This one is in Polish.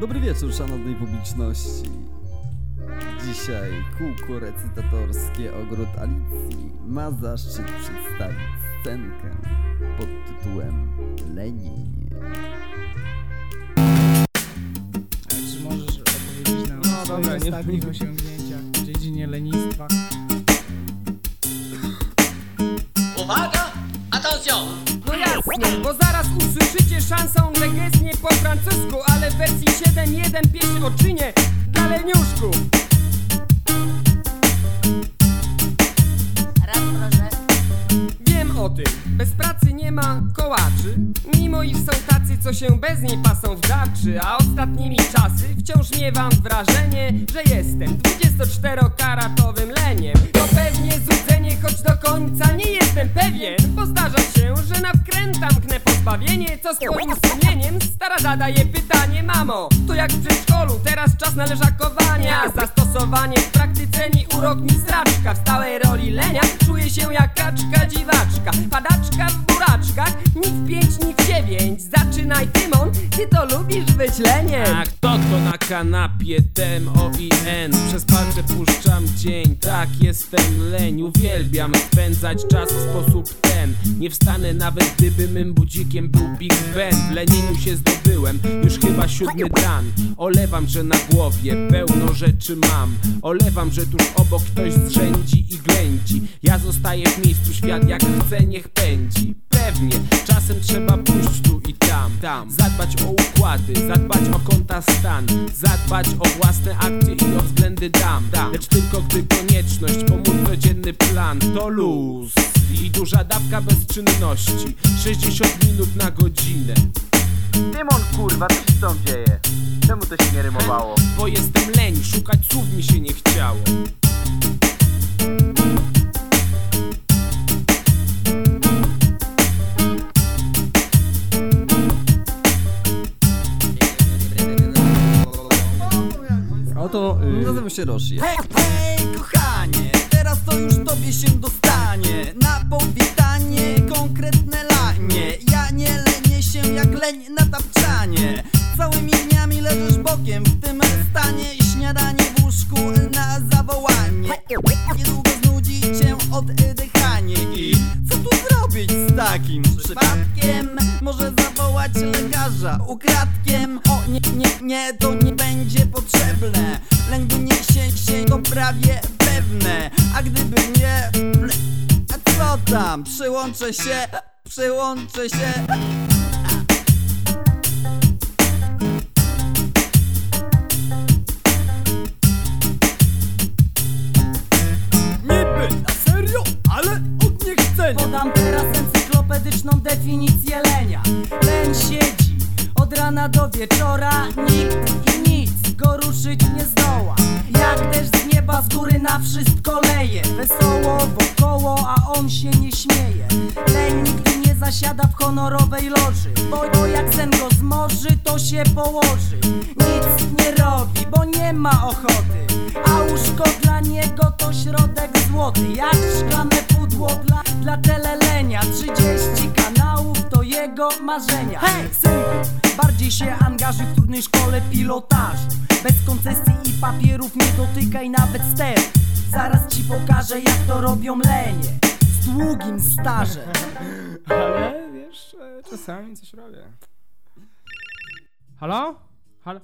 Dobry wieczór, szanownej publiczności. Dzisiaj kółko recytatorskie Ogród Alicji ma zaszczyt przedstawić scenkę pod tytułem Lenienie. A Czy możesz opowiedzieć nam No o dobra, swoich nie- ostatnich osiągnięciach w dziedzinie lenistwa? Uwaga! Attention! Jasnie, bo zaraz usłyszycie szansą, że gest nie po francusku, ale w wersji 7.1 pieśń o czynie. Dla leniuszków. Raz proszę. Wiem o tym, bez pracy nie ma kołaczy. Mimo iż są tacy, co się bez niej pasą w daczy A ostatnimi czasy wciąż miewam wrażenie Że jestem 24-karatowym leniem. To pewnie złudzenie, Co swoim sumieniem? Stara zadaje pytanie Mamo, to jak w przedszkolu, teraz czas na leżakowania. Zastosowanie w praktyce mi urok mi straczka. W stałej roli lenia czuję się jak kaczka dziwaczka. Padaczka w buraczkach, ni w pięć, ni w dziewięć. Zaczynaj ty to lubisz być leniem. A kto to na kanapie tem o i n Przez palce puszczam dzień, tak jestem leń Uwielbiam spędzać czas w sposób ten. Nie wstanę nawet gdyby mym budzikiem był Big Ben. W lenieniu się zdobyłem, już chyba siódmy dan Olewam, że na głowie pełno rzeczy mam. Olewam, że tuż obok ktoś zrzędzi i ględzi. Ja zostaję w miejscu, świat jak chce niech pędzi Pewnie, czasem trzeba pójść tu i tam, tam. Zadbać o układy, zadbać o konta stan Zadbać o własne akcje i o względy dam, dam. Lecz tylko gdy konieczność, pomóc codzienny plan To luz. I duża dawka bezczynności. 60 minut na godzinę. Tymon kurwa, co się tą dzieje? Czemu to się nie rymowało? Bo jestem leń, szukać słów mi się nie chciało Oto y... nazywam się Roshi. Hej, hej, kochanie, teraz to już tobie się dostanie Na powitanie konkretne lanie Ja nie lenię się jak leń takim przypadkiem? Może zawołać lekarza ukradkiem O nie, nie, nie, to nie będzie potrzebne Lęk wyniesie się to prawie pewne A gdyby nie, a co tam? Przyłączę się, przyłączę się encyklopedyczną definicję lenia. Len siedzi od rana do wieczora Nikt i nic go ruszyć nie zdoła. Jak deszcz z nieba z góry na wszystko leje. Wesoło wokoło, a on się nie śmieje. Leń nigdy nie zasiada w honorowej loży Bo, bo jak sen go zmorzy, to się położy. Nic nie robi, bo nie ma ochoty A łóżko dla niego to środek złoty. Jak marzenia. Hej, synku, bardziej się angażuj w trudnej szkole pilotażu Bez koncesji i papierów nie dotykaj nawet ster Zaraz ci pokażę jak to robią lenie Z długim stażem. Ale wiesz, e, czasami coś robię. Halo? Halo?